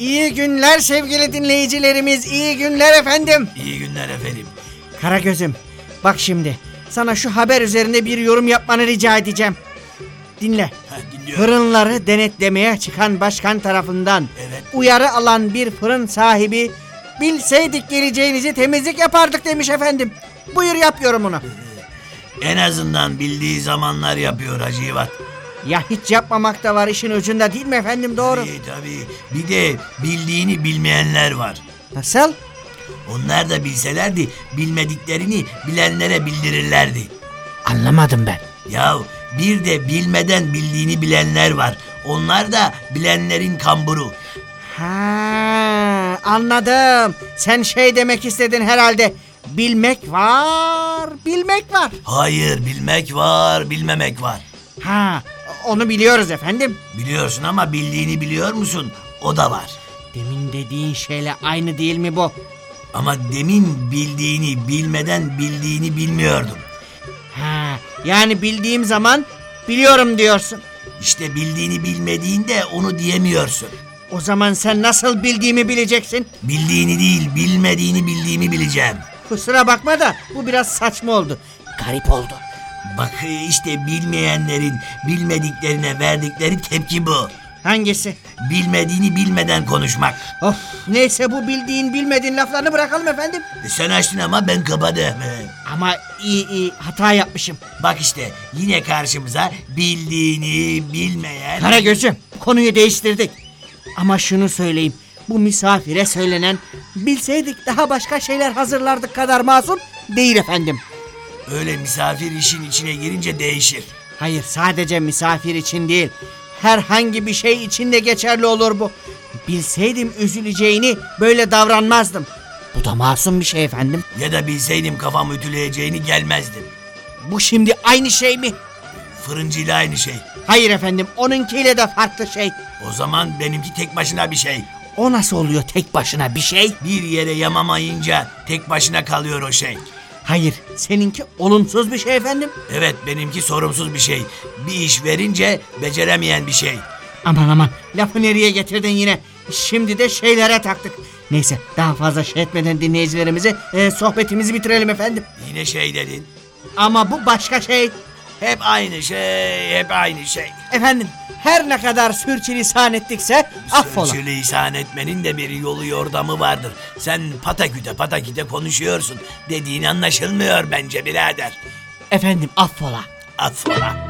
İyi günler sevgili dinleyicilerimiz, iyi günler efendim. İyi günler efendim. Karagöz'üm, bak şimdi sana şu haber üzerinde bir yorum yapmanı rica edeceğim. Dinle. Ha, dinliyorum. Fırınları denetlemeye çıkan başkan tarafından Evet. uyarı alan bir fırın sahibi bilseydik geleceğinizi temizlik yapardık demiş efendim. Buyur yap yorumunu. En azından bildiği zamanlar yapıyor Hacivat. Ya hiç yapmamak da var işin ucunda değil mi efendim doğru? Tabii tabii. Bir de bildiğini bilmeyenler var. Nasıl? Onlar da bilselerdi bilmediklerini bilenlere bildirirlerdi. Anlamadım ben. Ya bir de bilmeden bildiğini bilenler var. Onlar da bilenlerin kamburu. Ha, anladım. Sen şey demek istedin herhalde. Bilmek var, bilmek var. Hayır bilmek var bilmemek var. Ha, onu biliyoruz efendim. Biliyorsun ama bildiğini biliyor musun? O da var. Demin dediğin şeyle aynı değil mi bu? Ama demin bildiğini bilmeden bildiğini bilmiyordum. Ha, yani bildiğim zaman biliyorum diyorsun. İşte bildiğini bilmediğinde onu diyemiyorsun. O zaman sen nasıl bildiğimi bileceksin? Bildiğini değil bilmediğini bildiğimi bileceğim. Kusura bakma da bu biraz saçma oldu. Garip oldu. Bak işte bilmeyenlerin bilmediklerine verdikleri tepki bu. Hangisi? Bilmediğini bilmeden konuşmak. Of, neyse bu bildiğin bilmediğin laflarını bırakalım efendim. E Sen açtın ama ben kapadım. Ama iyi iyi hata yapmışım. Bak işte yine karşımıza bildiğini bilmeyen... Karagöz'üm konuyu değiştirdik. Ama şunu söyleyeyim. Bu misafire söylenen bilseydik daha başka şeyler hazırlardık kadar masum değil efendim. Öyle misafir işin içine girince değişir. Hayır sadece misafir için değil. Herhangi bir şey için de geçerli olur bu. Bilseydim üzüleceğini böyle davranmazdım. Bu da masum bir şey efendim. Ya da bilseydim kafam ütüleyeceğini gelmezdim. Bu şimdi aynı şey mi? Fırıncıyla aynı şey. Hayır efendim onunkiyle de farklı şey. O zaman benimki tek başına bir şey. O nasıl oluyor tek başına bir şey? Bir yere yamamayınca tek başına kalıyor o şey. Hayır seninki olumsuz bir şey efendim. Evet benimki sorumsuz bir şey. Bir iş verince beceremeyen bir şey. Aman aman lafı nereye getirdin yine? Şimdi de şeylere taktık. Neyse daha fazla şey etmeden dinleyicilerimizi e, sohbetimizi bitirelim efendim. Yine şey dedin. Ama bu başka şey. Hep aynı şey, hep aynı şey. Efendim her ne kadar sürçülisan ettikse affola. Sürçülisan etmenin de bir yolu yordamı vardır. Sen pataküte pataküte konuşuyorsun. Dediğin anlaşılmıyor bence birader. Efendim affola. Affola.